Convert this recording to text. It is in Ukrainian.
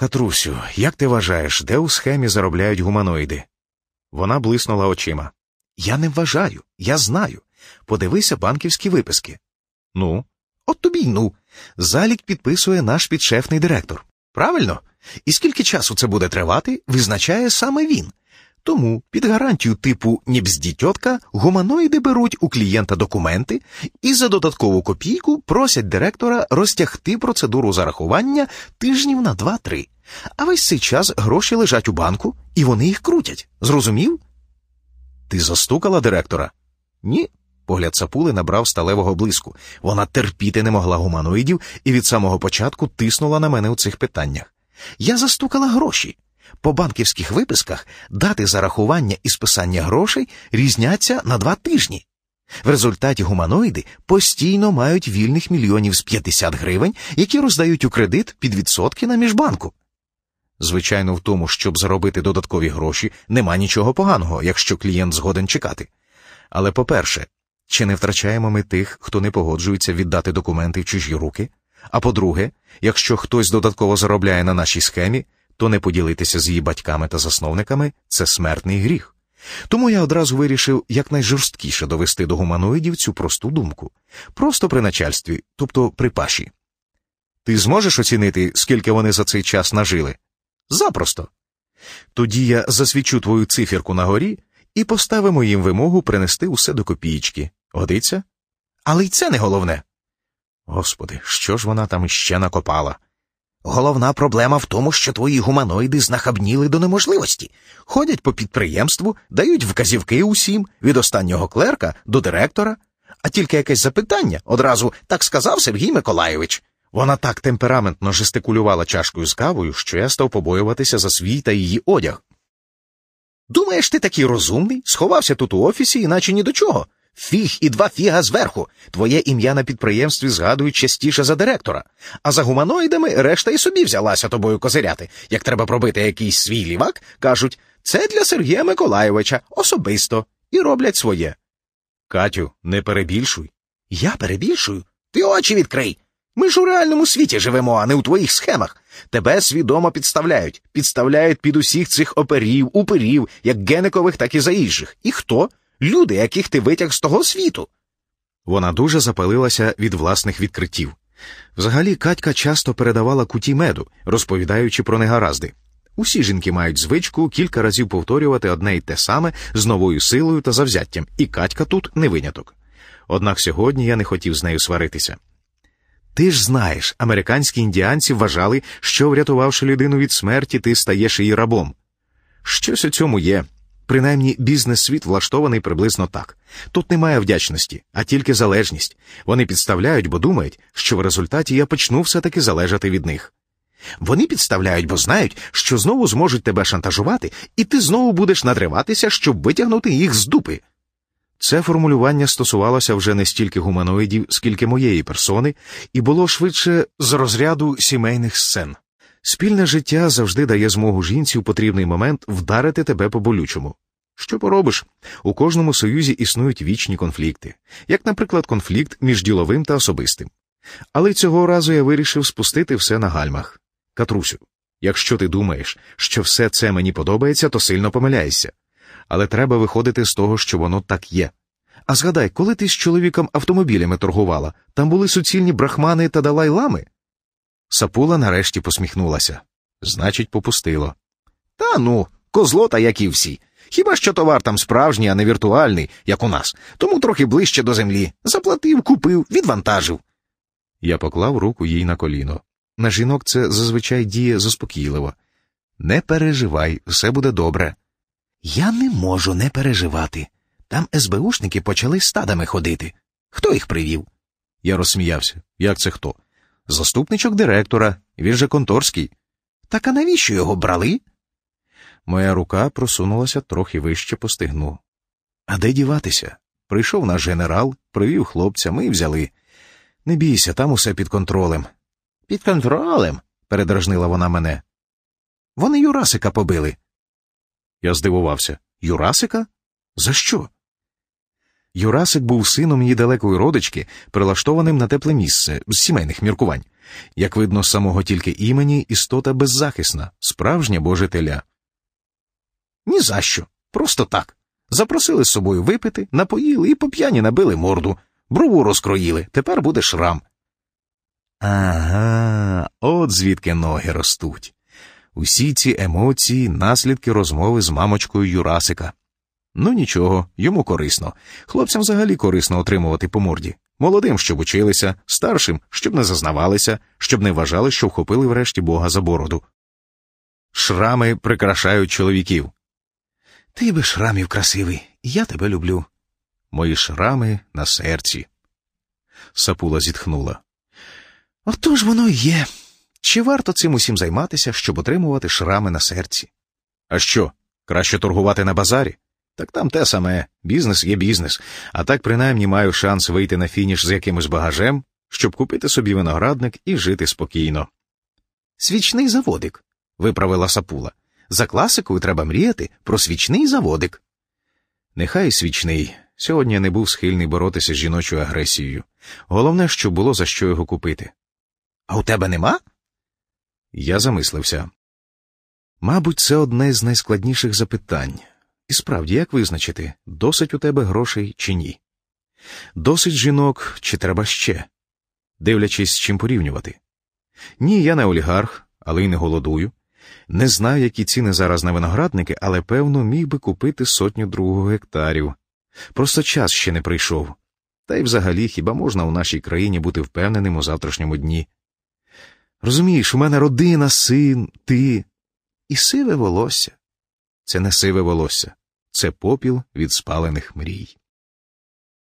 Катрусю, як ти вважаєш, де у схемі заробляють гуманоїди? Вона блиснула очима. Я не вважаю, я знаю. Подивися банківські виписки. Ну, от тобі й ну. Залік підписує наш підшефний директор. Правильно? І скільки часу це буде тривати, визначає саме він. Тому під гарантію типу «нібздітьотка» гуманоїди беруть у клієнта документи і за додаткову копійку просять директора розтягти процедуру зарахування тижнів на 2-3. А весь цей час гроші лежать у банку, і вони їх крутять. Зрозумів? Ти застукала директора? Ні. Погляд сапули набрав сталевого блиску. Вона терпіти не могла гуманоїдів і від самого початку тиснула на мене у цих питаннях. Я застукала гроші. По банківських виписках дати зарахування і списання грошей різняться на два тижні. В результаті гуманоїди постійно мають вільних мільйонів з 50 гривень, які роздають у кредит під відсотки на міжбанку. Звичайно, в тому, щоб заробити додаткові гроші, нема нічого поганого, якщо клієнт згоден чекати. Але по-перше, чи не втрачаємо ми тих, хто не погоджується віддати документи в чужі руки? А по-друге, якщо хтось додатково заробляє на нашій схемі, то не поділитися з її батьками та засновниками це смертний гріх. Тому я одразу вирішив якнайжорсткіше довести до гуманоїдів цю просту думку, просто при начальстві, тобто при паші. Ти зможеш оцінити, скільки вони за цей час нажили? Запросто. Тоді я засвічу твою цифірку на горі і поставимо їм вимогу принести усе до копієчки. Годиться? Але й це не головне. Господи, що ж вона там іще накопала? Головна проблема в тому, що твої гуманоїди знахабніли до неможливості, ходять по підприємству, дають вказівки усім, від останнього клерка до директора, а тільки якесь запитання одразу так сказав Сергій Миколайович. Вона так темпераментно жестикулювала чашкою з кавою, що я став побоюватися за свій та її одяг. Думаєш, ти такий розумний, сховався тут у офісі, іначе ні до чого. Фіг і два фіга зверху. Твоє ім'я на підприємстві згадують частіше за директора, а за гуманоїдами решта і собі взялася тобою козиряти. Як треба пробити якийсь свій лівак, кажуть це для Сергія Миколайовича особисто і роблять своє. Катю, не перебільшуй. Я перебільшую? Ти очі відкрий. Ми ж у реальному світі живемо, а не у твоїх схемах. Тебе свідомо підставляють, підставляють під усіх цих оперів, уперів, як геникових, так і заїжджих. І хто? Люди, яких ти витяг з того світу. Вона дуже запалилася від власних відкриттів. Взагалі, Катька часто передавала куті меду, розповідаючи про негаразди. Усі жінки мають звичку кілька разів повторювати одне й те саме з новою силою та завзяттям, і Катька тут не виняток. Однак сьогодні я не хотів з нею сваритися. Ти ж знаєш, американські індіанці вважали, що, врятувавши людину від смерті, ти стаєш її рабом. Щось у цьому є. Принаймні, бізнес-світ влаштований приблизно так. Тут немає вдячності, а тільки залежність. Вони підставляють, бо думають, що в результаті я почну все-таки залежати від них. Вони підставляють, бо знають, що знову зможуть тебе шантажувати, і ти знову будеш надриватися, щоб витягнути їх з дупи. Це формулювання стосувалося вже не стільки гуманоїдів, скільки моєї персони, і було швидше з розряду сімейних сцен. Спільне життя завжди дає змогу жінці в потрібний момент вдарити тебе по болючому. Що поробиш? У кожному союзі існують вічні конфлікти, як, наприклад, конфлікт між діловим та особистим. Але цього разу я вирішив спустити все на гальмах. Катрусю, якщо ти думаєш, що все це мені подобається, то сильно помиляєшся. Але треба виходити з того, що воно так є. А згадай, коли ти з чоловіком автомобілями торгувала, там були суцільні брахмани та далай-лами? Сапула нарешті посміхнулася. Значить, попустило. Та ну, козлота, як і всі. Хіба що товар там справжній, а не віртуальний, як у нас, тому трохи ближче до землі. Заплатив, купив, відвантажив. Я поклав руку їй на коліно. На жінок це зазвичай діє заспокійливо. Не переживай, все буде добре. Я не можу не переживати. Там СБУшники почали стадами ходити. Хто їх привів? Я розсміявся. Як це хто? Заступничок директора, він же конторський. Так а навіщо його брали? Моя рука просунулася трохи вище по стигну. А де діватися? Прийшов наш генерал, привів хлопця, ми взяли. Не бійся, там усе під контролем. Під контролем? передражнила вона мене. Вони Юрасика побили. Я здивувався. Юрасика? За що? Юрасик був сином її родички, прилаштованим на тепле місце з сімейних міркувань. Як видно, з самого тільки імені істота беззахисна, справжнє боже теля. «Ні за що. Просто так. Запросили з собою випити, напоїли і по п'яні набили морду, брову розкроїли, тепер буде шрам. Ага, от звідки ноги ростуть. Усі ці емоції, наслідки розмови з мамочкою Юрасика. Ну нічого, йому корисно. Хлопцям взагалі корисно отримувати по морді. Молодим, щоб училися, старшим, щоб не зазнавалися, щоб не вважали, що вхопили врешті Бога за бороду. Шрами прикрашають чоловіків. Ти би шрамів красивий, я тебе люблю. Мої шрами на серці. Сапула зітхнула. Отож воно й є. Чи варто цим усім займатися, щоб отримувати шрами на серці? А що, краще торгувати на базарі? Так там те саме, бізнес є бізнес, а так принаймні маю шанс вийти на фініш з якимось багажем, щоб купити собі виноградник і жити спокійно. Свічний заводик, виправила сапула. За класикою треба мріяти про свічний заводик. Нехай свічний. Сьогодні я не був схильний боротися з жіночою агресією. Головне, щоб було за що його купити. А у тебе нема? Я замислився. Мабуть, це одне з найскладніших запитань. І справді, як визначити, досить у тебе грошей чи ні? Досить жінок, чи треба ще, дивлячись, з чим порівнювати. Ні, я не олігарх, але й не голодую. Не знаю, які ціни зараз на виноградники, але певно міг би купити сотню другого гектарів. Просто час ще не прийшов. Та й взагалі хіба можна у нашій країні бути впевненим у завтрашньому дні? Розумієш, у мене родина, син, ти і сиве волосся. Це не сиве волосся, це попіл від спалених мрій.